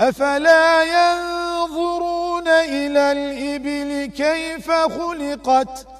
أفلا ينظرون إلى الإبل كيف خلقت؟